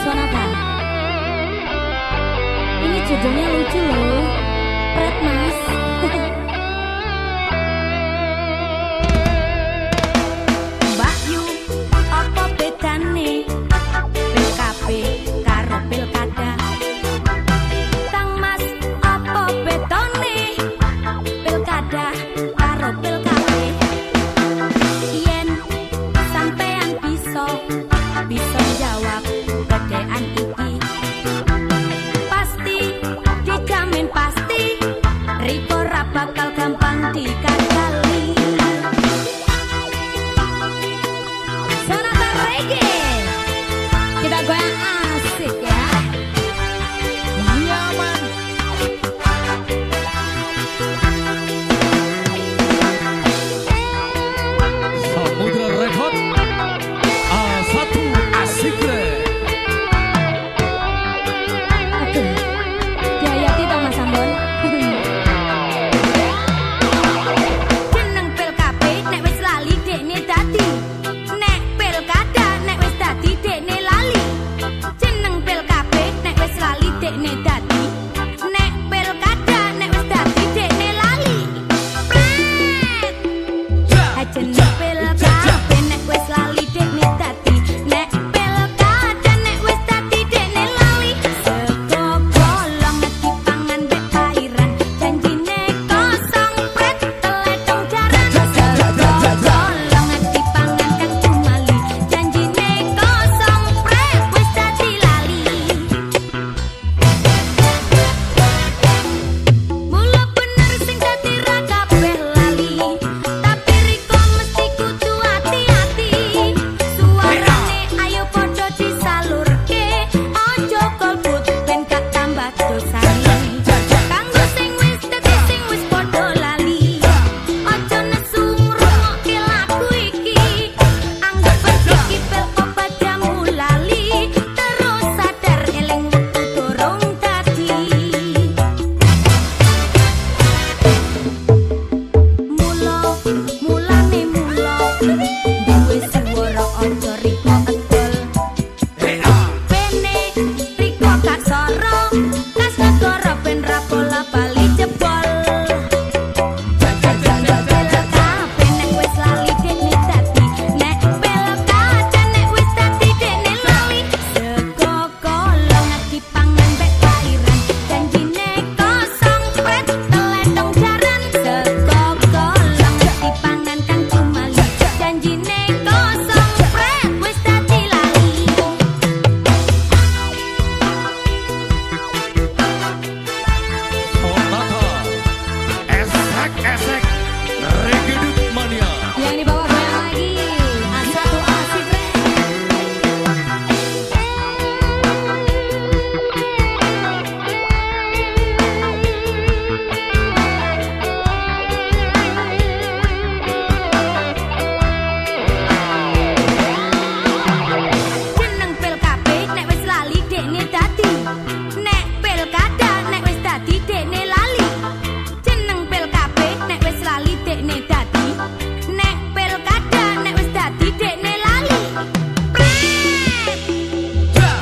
Sonata Ini judulnya lucu loh. tak bakal gampang dikasih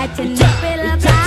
I tend to fill up.